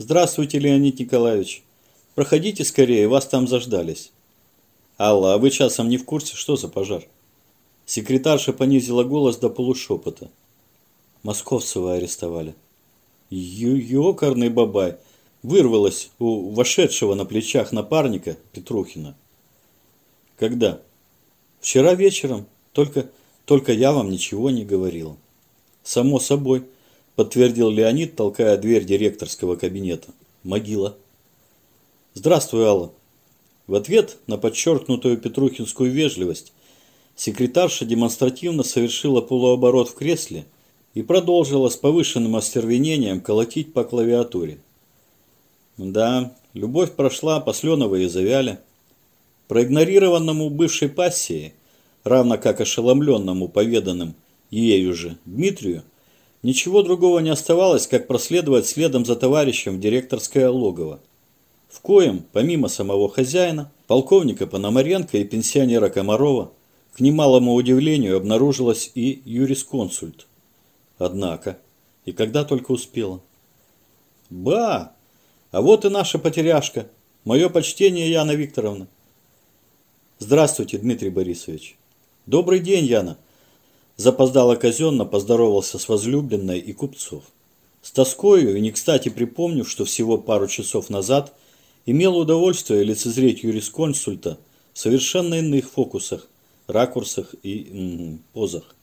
Здравствуйте, Леонид Николаевич. Проходите скорее, вас там заждались. Алла, а вы часом не в курсе, что за пожар? Секретарша понизила голос до полушепота. Московцева арестовали. Ёкарный бабай. Вырвалась у вошедшего на плечах напарника Петрухина. Когда? Вчера вечером. Только, только я вам ничего не говорила. Само собой, подтвердил Леонид, толкая дверь директорского кабинета. Могила. Здравствуй, Алла. В ответ на подчеркнутую Петрухинскую вежливость секретарша демонстративно совершила полуоборот в кресле и продолжила с повышенным остервенением колотить по клавиатуре. Да, любовь прошла, посленовые завяли. Проигнорированному бывшей пассии, равно как ошеломленному поведанным ею же Дмитрию, ничего другого не оставалось, как проследовать следом за товарищем в директорское логово. В коем, помимо самого хозяина, полковника Пономаренко и пенсионера Комарова, к немалому удивлению обнаружилась и юрисконсульт. Однако, и когда только успела. «Ба! А вот и наша потеряшка. Мое почтение, Яна Викторовна. Здравствуйте, Дмитрий Борисович. Добрый день, Яна. Запоздало казенно поздоровался с возлюбленной и купцов. С тоскою и не кстати припомнив, что всего пару часов назад имел удовольствие лицезреть юрисконсульта в совершенно иных фокусах, ракурсах и м -м, позах.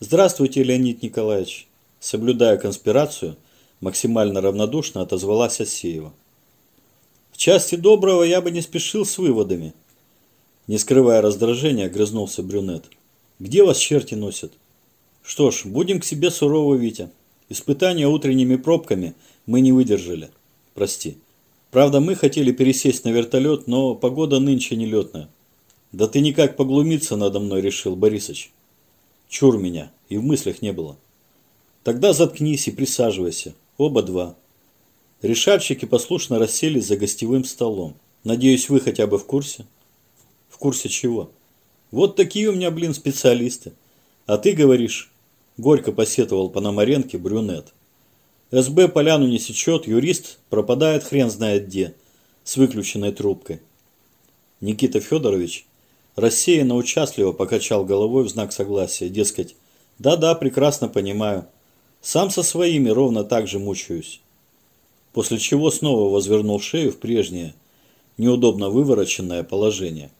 Здравствуйте, Леонид Николаевич. Соблюдая конспирацию, максимально равнодушно отозвалась Асеева. В части доброго я бы не спешил с выводами, не скрывая раздражения, огрызнулся брюнет. «Где вас черти носят?» «Что ж, будем к себе сурово, Витя. Испытания утренними пробками мы не выдержали. Прости. Правда, мы хотели пересесть на вертолет, но погода нынче нелетная. Да ты никак поглумиться надо мной решил, Борисыч. Чур меня, и в мыслях не было. Тогда заткнись и присаживайся. Оба два. Решальщики послушно расселись за гостевым столом. Надеюсь, вы хотя бы в курсе? курсе чего? Вот такие у меня, блин, специалисты. А ты говоришь, горько посетовал Пономаренке брюнет. СБ поляну не сечет, юрист пропадает хрен знает где, с выключенной трубкой. Никита Федорович рассеянно участливо покачал головой в знак согласия, дескать, да-да, прекрасно понимаю. Сам со своими ровно так же мучаюсь. После чего снова возвернул шею в прежнее, неудобно вывороченное положение.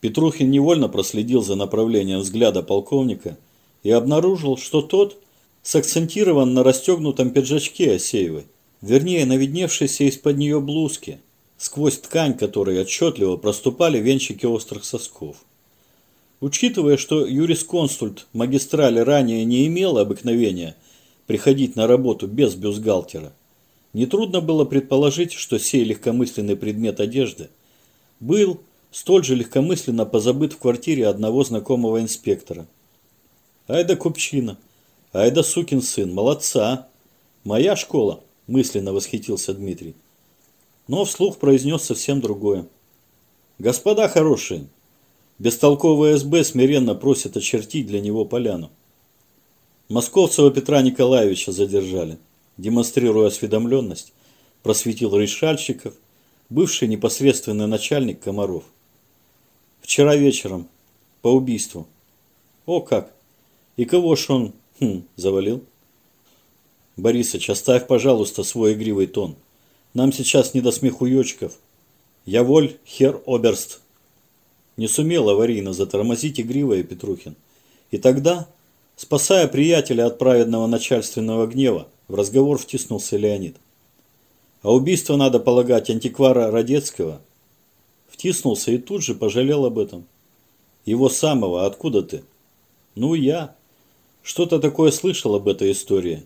Петрухин невольно проследил за направлением взгляда полковника и обнаружил, что тот сакцентирован на расстегнутом пиджачке Осеевой, вернее, на видневшейся из-под нее блузке, сквозь ткань которой отчетливо проступали венчики острых сосков. Учитывая, что юрисконсульт магистрали ранее не имел обыкновения приходить на работу без бюстгальтера, нетрудно было предположить, что сей легкомысленный предмет одежды был столь же легкомысленно позабыт в квартире одного знакомого инспектора. Ай да купчина, ай да сукин сын, молодца. Моя школа, мысленно восхитился Дмитрий. Но вслух произнес совсем другое. Господа хорошие, бестолковый СБ смиренно просит очертить для него поляну. Московцева Петра Николаевича задержали. Демонстрируя осведомленность, просветил решальщиков, бывший непосредственный начальник Комаров. Вчера вечером. По убийству. О как! И кого ж он, хм, завалил? Борисыч, оставь, пожалуйста, свой игривый тон. Нам сейчас не до смехуёчков. Я воль, хер оберст. Не сумел аварийно затормозить игривое Петрухин. И тогда, спасая приятеля от праведного начальственного гнева, в разговор втиснулся Леонид. А убийство, надо полагать, антиквара Радецкого – Втиснулся и тут же пожалел об этом. Его самого, откуда ты? Ну, я. Что-то такое слышал об этой истории.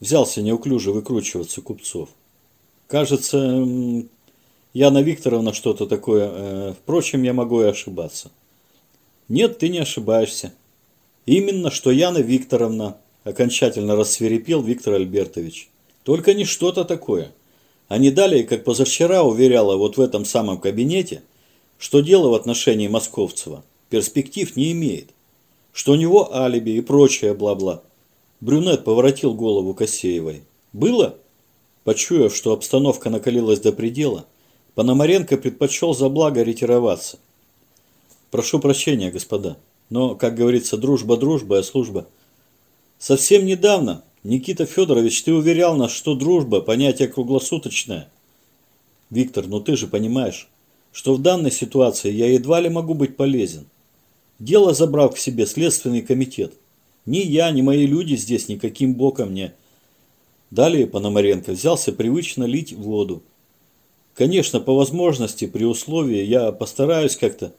Взялся неуклюже выкручиваться купцов. Кажется, Яна Викторовна что-то такое. Э, впрочем, я могу и ошибаться. Нет, ты не ошибаешься. Именно что Яна Викторовна, окончательно рассверепел Виктор Альбертович. Только не что-то такое. А не далее, как позавчера уверяла вот в этом самом кабинете, что дело в отношении Московцева перспектив не имеет, что у него алиби и прочее бла-бла. Брюнет поворотил голову Косеевой. Было? Почуяв, что обстановка накалилась до предела, Пономаренко предпочел за благо ретироваться. Прошу прощения, господа, но, как говорится, дружба дружба, а служба. Совсем недавно, Никита Федорович, ты уверял нас, что дружба – понятие круглосуточное. Виктор, ну ты же понимаешь, что в данной ситуации я едва ли могу быть полезен. Дело забрал к себе Следственный комитет. Ни я, ни мои люди здесь никаким боком не... Далее Пономаренко взялся привычно лить воду. Конечно, по возможности, при условии, я постараюсь как-то...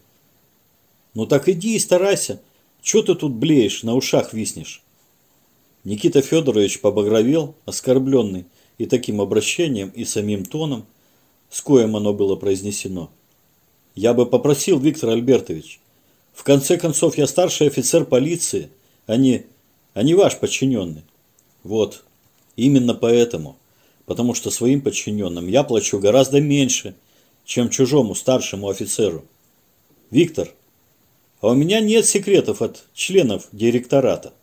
Ну так иди и старайся. Чего ты тут блеешь, на ушах виснешь? Никита Федорович побагровел, оскорбленный и таким обращением, и самим тоном, с коем оно было произнесено. Я бы попросил, Виктор Альбертович, в конце концов, я старший офицер полиции, а не, а не ваш подчиненный. Вот, именно поэтому. Потому что своим подчиненным я плачу гораздо меньше, чем чужому старшему офицеру. Виктор, а у меня нет секретов от членов директората.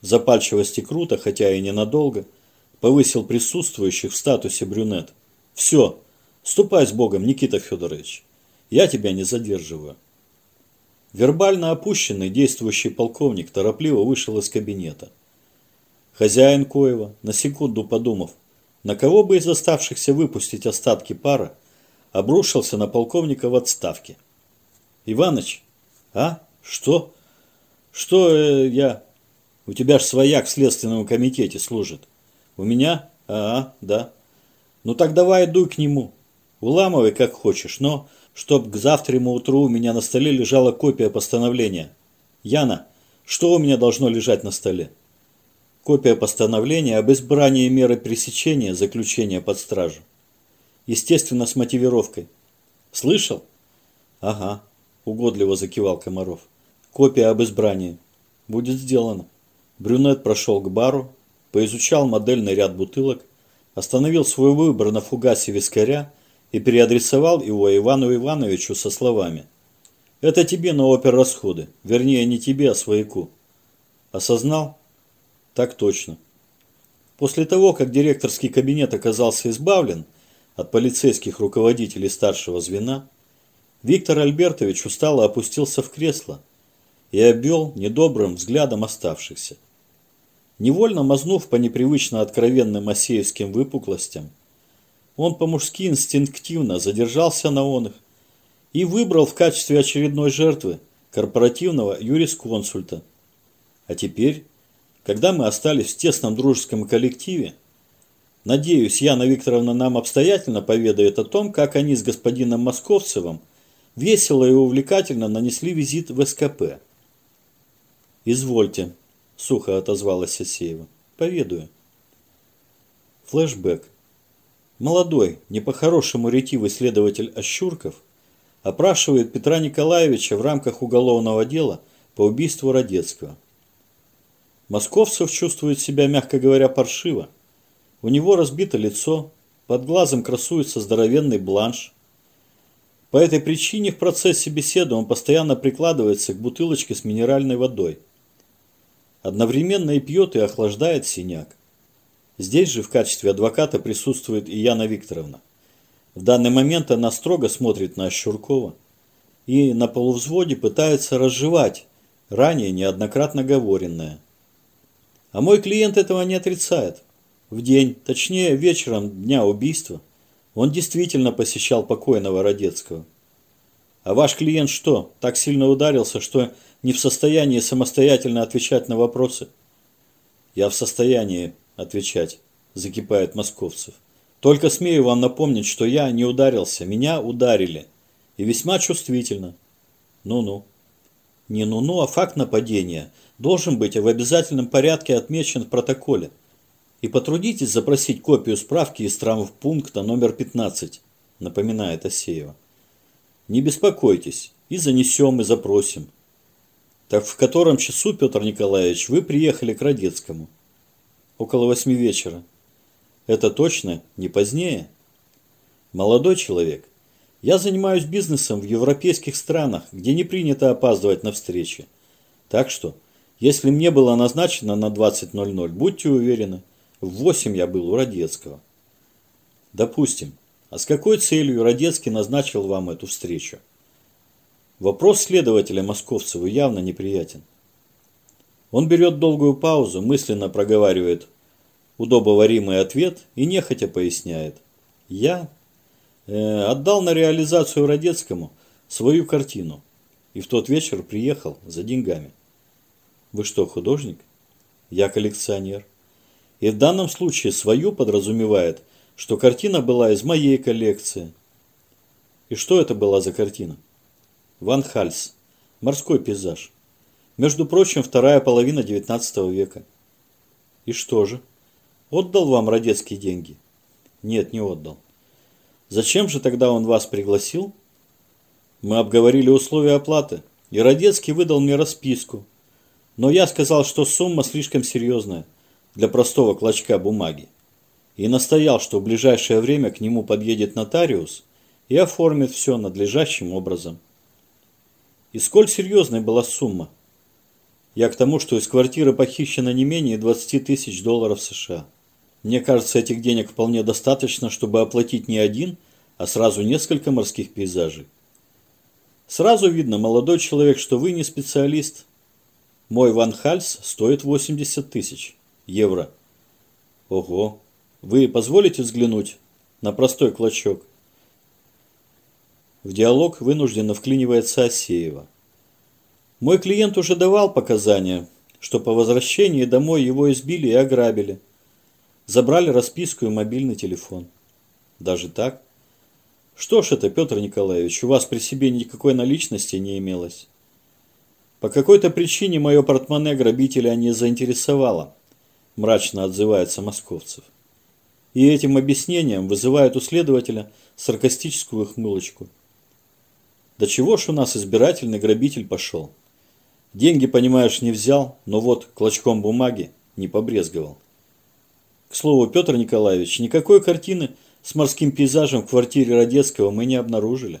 Запальчивости круто, хотя и ненадолго, повысил присутствующих в статусе брюнет. Все, ступай с Богом, Никита Федорович. Я тебя не задерживаю. Вербально опущенный действующий полковник торопливо вышел из кабинета. Хозяин Коева, на секунду подумав, на кого бы из оставшихся выпустить остатки пара, обрушился на полковника в отставке. «Иваныч, а? Что? Что э, я? У тебя ж свояк в следственном комитете служит. У меня? А, да. Ну так давай дуй к нему. Уламывай как хочешь, но чтоб к завтраму утру у меня на столе лежала копия постановления. Яна, что у меня должно лежать на столе? Копия постановления об избрании меры пресечения заключения под стражу. Естественно, с мотивировкой. Слышал? Ага, угодливо закивал Комаров. Копия об избрании. Будет сделано. Брюнет прошел к бару, поизучал модельный ряд бутылок, остановил свой выбор на фугасе вискаря и переадресовал его Ивану Ивановичу со словами «Это тебе на оперрасходы, вернее не тебе, а свояку». Осознал? Так точно. После того, как директорский кабинет оказался избавлен от полицейских руководителей старшего звена, Виктор Альбертович устало опустился в кресло и обвел недобрым взглядом оставшихся. Невольно мазнув по непривычно откровенным осеевским выпуклостям, он по-мужски инстинктивно задержался на оных и выбрал в качестве очередной жертвы корпоративного юрисконсульта. А теперь, когда мы остались в тесном дружеском коллективе, надеюсь, Яна Викторовна нам обстоятельно поведает о том, как они с господином Московцевым весело и увлекательно нанесли визит в СКП. «Извольте», – сухо отозвалась Асеева. «Поведаю». Флэшбэк. Молодой, не по-хорошему ретивый следователь Ощурков опрашивает Петра Николаевича в рамках уголовного дела по убийству Родецкого. Московцев чувствует себя, мягко говоря, паршиво. У него разбито лицо, под глазом красуется здоровенный бланш. По этой причине в процессе беседы он постоянно прикладывается к бутылочке с минеральной водой. Одновременно и пьет, и охлаждает синяк. Здесь же в качестве адвоката присутствует и Яна Викторовна. В данный момент она строго смотрит на Щуркова и на полувзводе пытается разжевать ранее неоднократно говоренное. А мой клиент этого не отрицает. В день, точнее вечером дня убийства, он действительно посещал покойного Родецкого. А ваш клиент что, так сильно ударился, что не в состоянии самостоятельно отвечать на вопросы? Я в состоянии, отвечать, закипает московцев. Только смею вам напомнить, что я не ударился, меня ударили. И весьма чувствительно. Ну-ну. Не ну-ну, а факт нападения должен быть в обязательном порядке отмечен в протоколе. И потрудитесь запросить копию справки из травмпункта номер 15, напоминает Асеева. Не беспокойтесь, и занесем, и запросим. Так в котором часу, Петр Николаевич, вы приехали к Родецкому? около восьми вечера. Это точно не позднее? Молодой человек, я занимаюсь бизнесом в европейских странах, где не принято опаздывать на встречи. Так что, если мне было назначено на 20.00, будьте уверены, в 8 я был у Родецкого. Допустим. А с какой целью Родецкий назначил вам эту встречу? Вопрос следователя Московцеву явно неприятен. Он берет долгую паузу, мысленно проговаривает удобоваримый ответ и нехотя поясняет. Я э, отдал на реализацию Родецкому свою картину и в тот вечер приехал за деньгами. Вы что, художник? Я коллекционер. И в данном случае свою подразумевает, что картина была из моей коллекции. И что это была за картина? Ван Хальс. Морской пейзаж. Между прочим, вторая половина XIX века. И что же? Отдал вам Родецкие деньги? Нет, не отдал. Зачем же тогда он вас пригласил? Мы обговорили условия оплаты, и Родецкий выдал мне расписку. Но я сказал, что сумма слишком серьезная для простого клочка бумаги. И настоял, что в ближайшее время к нему подъедет нотариус и оформит все надлежащим образом. И сколь серьезной была сумма? Я к тому, что из квартиры похищено не менее 20 тысяч долларов США. Мне кажется, этих денег вполне достаточно, чтобы оплатить не один, а сразу несколько морских пейзажей. Сразу видно, молодой человек, что вы не специалист. Мой Ван Хальс стоит 80 тысяч евро. Ого, вы позволите взглянуть на простой клочок? В диалог вынужденно вклинивается Асеева. Мой клиент уже давал показания, что по возвращении домой его избили и ограбили. Забрали расписку и мобильный телефон. Даже так? Что ж это, Петр Николаевич, у вас при себе никакой наличности не имелось? По какой-то причине мое портмоне грабителя не заинтересовало, мрачно отзывается Московцев. И этим объяснением вызывает у следователя саркастическую хмылочку. Да чего ж у нас избирательный грабитель пошел? Деньги, понимаешь, не взял, но вот клочком бумаги не побрезговал. К слову, Петр Николаевич, никакой картины с морским пейзажем в квартире Родецкого мы не обнаружили.